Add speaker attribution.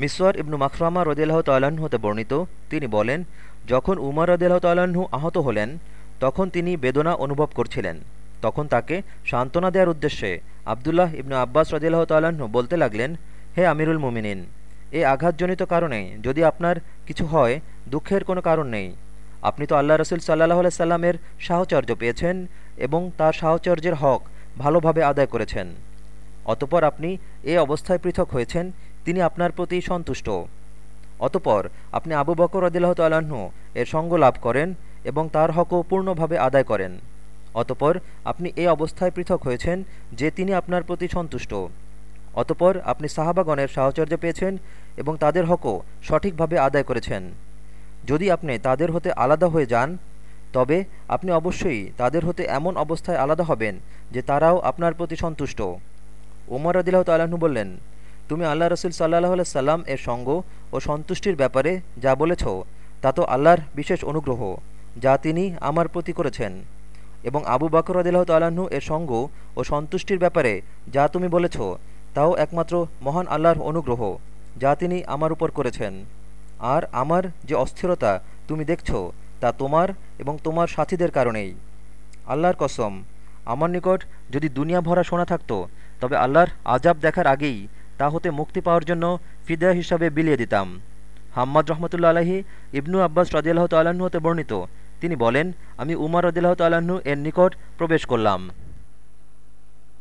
Speaker 1: মিসওয়ার ইবনু মাখরামা রদিল্লাহ তাল্লাহ্ন হতে বর্ণিত, তিনি বলেন, যখন উমর রদিল্লাহ তাল্লাহ্ন আহত হলেন, তখন তিনি বেদনা অনুভব করছিলেন। তখন তাকে সান্ত্বনা দেওয়ার উদ্দেশ্যে আবদুল্লাহ ইবনু আব্বাস রদিল্লাহ তাল্লাহ্ন বলতে লাগলেন, হে আমিরুল মুমিনিন, এ আঘাতজনিত কারণে যদি আপনার কিছু হয়, দুঃখের কোনো কারণ নেই। আপনি তো আল্লাহ রসুল সাল্লাহ সাল্লামের সাহচর্য পেয়েছেন এবং তার সাহচর্যের হক ভালোভাবে আদায় করেছেন। অতপর আপনি এ অবস্থায় পৃথক হয়েছেন তিনি আপনার প্রতি সন্তুষ্ট। অতপর আপনি আবু বকর রদিল্লাহ তাল্লাহ্ন এর সঙ্গ লাভ করেন এবং তার হকও পূর্ণভাবে আদায় করেন। অতপর আপনি এ অবস্থায় পৃথক হয়েছেন যে তিনি আপনার প্রতি সন্তুষ্ট। অতপর আপনি সাহাবাগণের সাহচর্য পেয়েছেন এবং তাদের হকও সঠিকভাবে আদায় করেছেন। যদি আপনি তাদের হতে আলাদা হয়ে যান, তবে আপনি অবশ্যই তাদের হতে এমন অবস্থায় আলাদা হবেন যে তারাও আপনার প্রতি সন্তুষ্ট। ওমর আদিল্লাহ তাল্লাহ্ন বললেন তুমি আল্লাহ রসুল সাল্লাহ সাল্লাম এর সঙ্গ ও সন্তুষ্টির ব্যাপারে যা বলেছ, তা তো আল্লাহর বিশেষ অনুগ্রহ, যা তিনি আমার প্রতি করেছেন। এবং আবু বাকর আদিল্লাহ তাল্লাহ্ন এর সঙ্গ ও সন্তুষ্টির ব্যাপারে যা তুমি বলেছ, তাও একমাত্র মহান আল্লাহর অনুগ্রহ, যা তিনি আমার উপর করেছেন। আর আমার যে অস্থিরতা তুমি দেখছ, তা তোমার এবং তোমার সাথীদের কারণেই। আল্লাহর কসম, আমার নিকট যদি দুনিয়া ভরা শোনা থাকতো, তবে আল্লাহর আজাব দেখার আগেই তা হতে মুক্তি পাওয়ার জন্য ফিদা হিসাবে বিলিয়ে দিতাম। হাম্মদ রহমতুল্লা আলহী ইবনু আব্বাস রদিয়াল্লাহ তাল্লাহ্ন হতে বর্ণিত। তিনি বলেন, আমি উমার রদিল্লাহ তাল্লাহ্ন এর নিকট প্রবেশ করলাম।